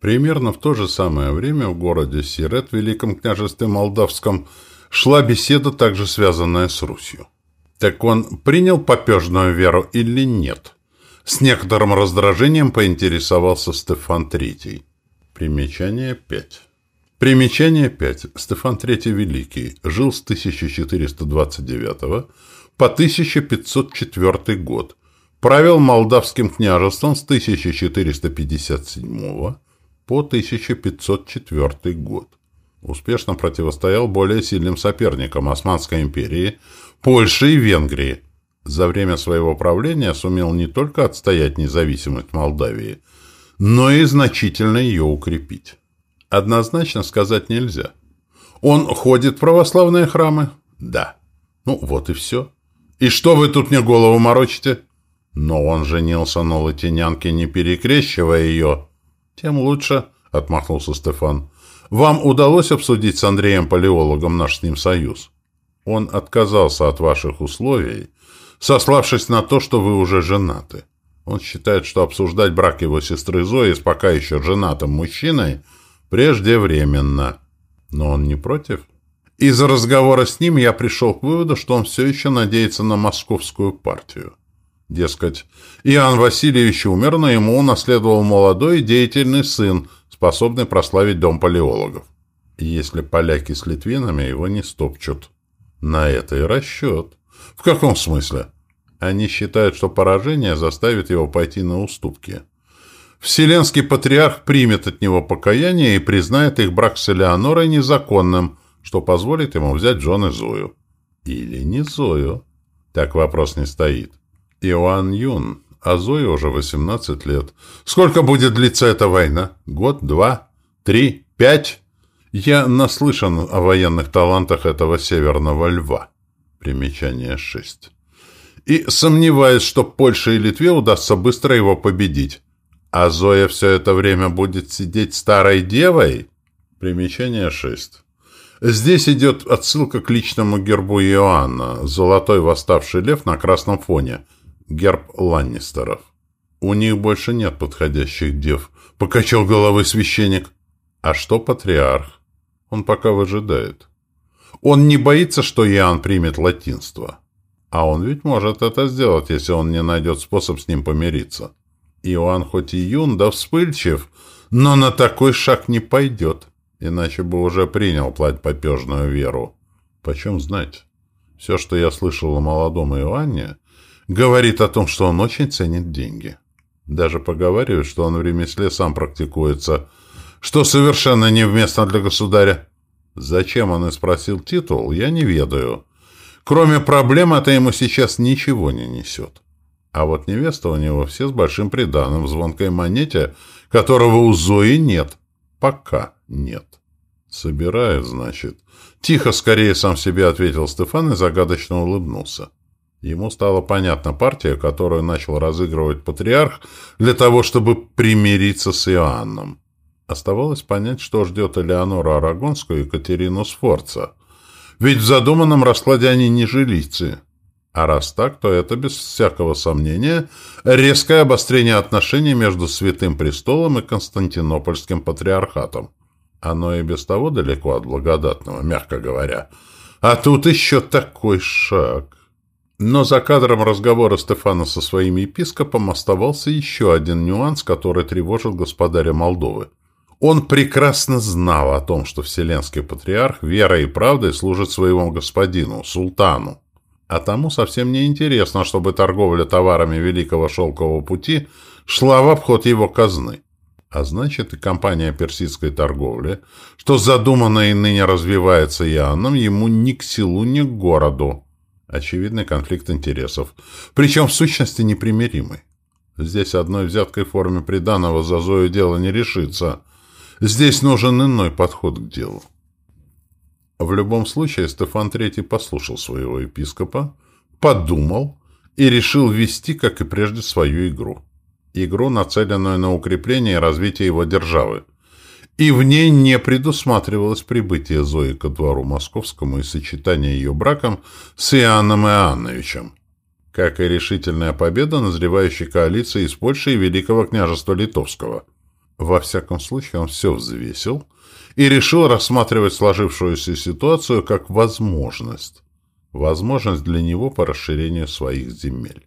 Примерно в то же самое время в городе Сирет, в Великом княжестве Молдавском, шла беседа, также связанная с Русью. Так он принял попежную веру или нет? С некоторым раздражением поинтересовался Стефан Третий. Примечание 5. Примечание 5. Стефан III Великий жил с 1429 по 1504 год. Правил Молдавским княжеством с 1457 по 1504 год. Успешно противостоял более сильным соперникам Османской империи, Польши и Венгрии. За время своего правления сумел не только отстоять независимость Молдавии, но и значительно ее укрепить. Однозначно сказать нельзя. Он ходит в православные храмы? Да. Ну, вот и все. И что вы тут мне голову морочите? Но он женился на латинянке, не перекрещивая ее. Тем лучше, — отмахнулся Стефан. Вам удалось обсудить с Андреем-палеологом наш с ним союз? Он отказался от ваших условий, сославшись на то, что вы уже женаты. Он считает, что обсуждать брак его сестры Зои с пока еще женатым мужчиной преждевременно. Но он не против? Из разговора с ним я пришел к выводу, что он все еще надеется на московскую партию. Дескать, Иоанн Васильевич умер, но ему унаследовал молодой и деятельный сын, способный прославить дом палеологов. Если поляки с литвинами его не стопчут. На это и расчет. В каком смысле? Они считают, что поражение заставит его пойти на уступки. Вселенский патриарх примет от него покаяние и признает их брак с Элеонорой незаконным, что позволит ему взять жены Зою. Или не Зою. Так вопрос не стоит. Иоанн Юн, а Зоя уже 18 лет. Сколько будет длиться эта война? Год, два, три, пять? Я наслышан о военных талантах этого северного льва. Примечание 6. И сомневаюсь, что Польше и Литве удастся быстро его победить. А Зоя все это время будет сидеть старой девой? Примечание 6. Здесь идет отсылка к личному гербу Иоанна, золотой восставший лев на красном фоне – герб Ланнистеров. У них больше нет подходящих дев, покачал головой священник. А что патриарх? Он пока выжидает. Он не боится, что Иоанн примет латинство. А он ведь может это сделать, если он не найдет способ с ним помириться. Иоанн хоть и юн, да вспыльчив, но на такой шаг не пойдет, иначе бы уже принял плать попежную веру. Почем знать? Все, что я слышал о молодом Иоанне, Говорит о том, что он очень ценит деньги. Даже поговаривают, что он в ремесле сам практикуется, что совершенно невместно для государя. Зачем он и спросил титул, я не ведаю. Кроме проблем, это ему сейчас ничего не несет. А вот невеста у него все с большим приданым звонкой монете, которого у Зои нет. Пока нет. Собирает, значит. Тихо, скорее сам себе ответил Стефан и загадочно улыбнулся. Ему стала понятна партия, которую начал разыгрывать патриарх для того, чтобы примириться с Иоанном. Оставалось понять, что ждет Элеонора Арагонскую и Екатерину Сфорца. Ведь в задуманном раскладе они не жилицы. А раз так, то это, без всякого сомнения, резкое обострение отношений между Святым Престолом и Константинопольским патриархатом. Оно и без того далеко от благодатного, мягко говоря. А тут еще такой шаг. Но за кадром разговора Стефана со своим епископом оставался еще один нюанс, который тревожил господаря Молдовы. Он прекрасно знал о том, что Вселенский Патриарх верой и правдой служит своему господину, султану. А тому совсем не интересно, чтобы торговля товарами Великого Шелкового Пути шла в обход его казны. А значит, и компания персидской торговли, что задумано и ныне развивается Иоанном, ему ни к селу, ни к городу. Очевидный конфликт интересов, причем в сущности непримиримый. Здесь одной взяткой форме приданого за Зою дело не решится. Здесь нужен иной подход к делу. В любом случае Стефан III послушал своего епископа, подумал и решил вести, как и прежде, свою игру. Игру, нацеленную на укрепление и развитие его державы – и в ней не предусматривалось прибытие Зои ко двору московскому и сочетание ее браком с Иоанном Иоанновичем, как и решительная победа назревающей коалиции из Польши и Великого княжества Литовского. Во всяком случае, он все взвесил и решил рассматривать сложившуюся ситуацию как возможность. Возможность для него по расширению своих земель.